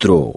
quatro